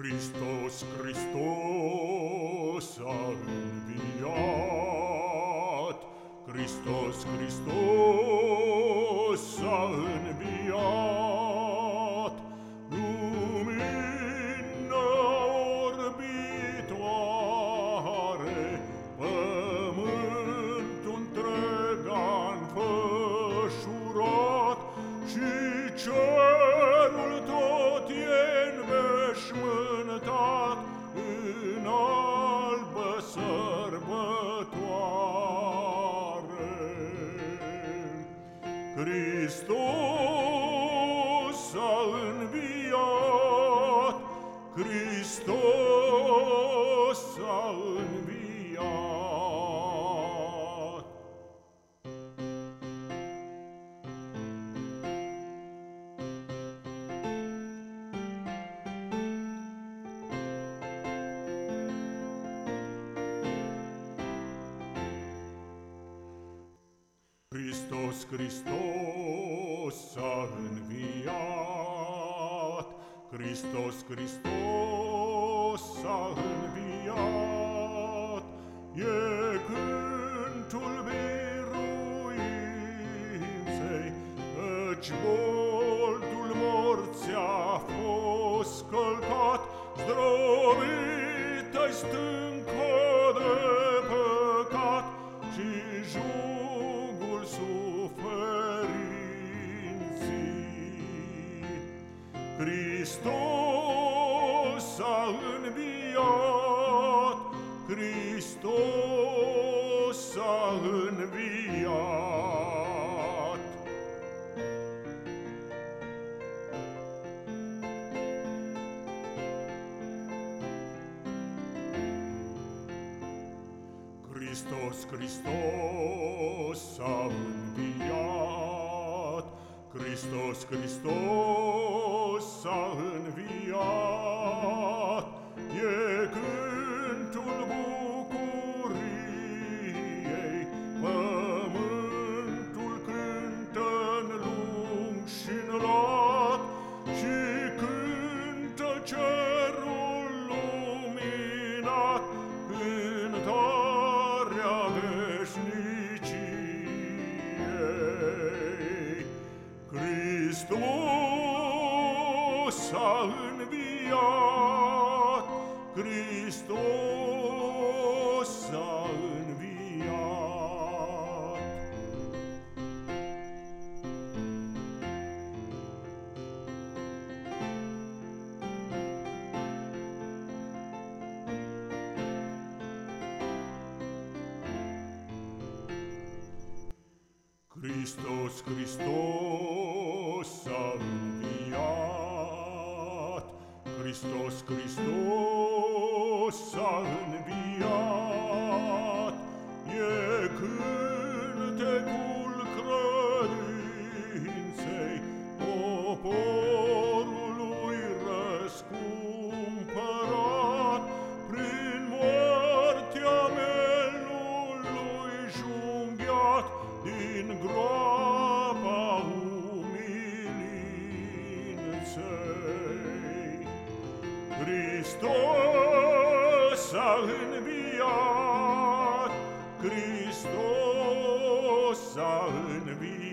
Christos, Christos a enviat. Christos, Christos a enviat. Christus salviat, Christus salviat. Hristos Hristos a înviat. Hristos Hristos a înviat. E cântul biruinței Căci boltul morții a fost călcat Zdrobită-i stâncă de păcat Și jugul Hristos a înviat, Hristos a înviat. Hristos, Hristos a înviat, Hristos, Hristos s-a înviat. Hristos a înviat, Hristos a înviat. Hristos, Hristos, Christus, Christus, salve via. înviat, Hristos a înviat.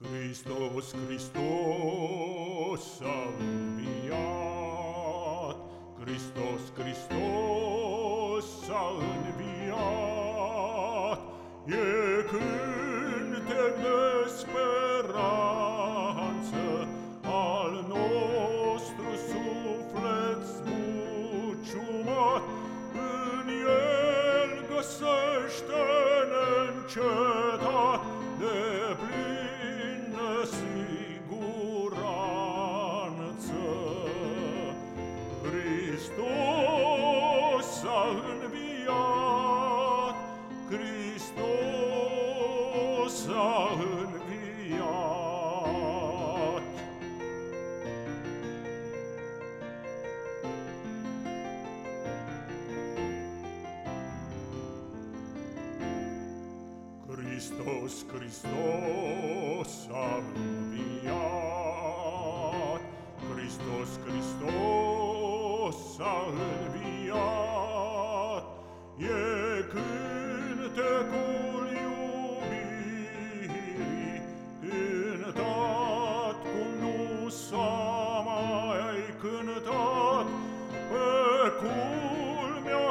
Hristos, Hristos a înviat, Hristos, Hristos Issa Christus a. Christus, Christus a Christus, Christus a cântat pe culmea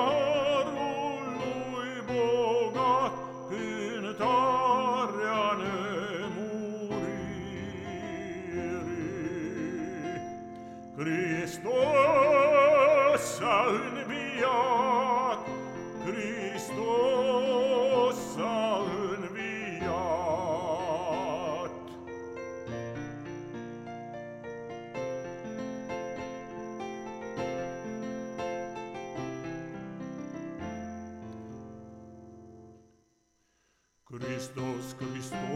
lui bogat cântarea nemuririi. Hristos a Christus, Christus.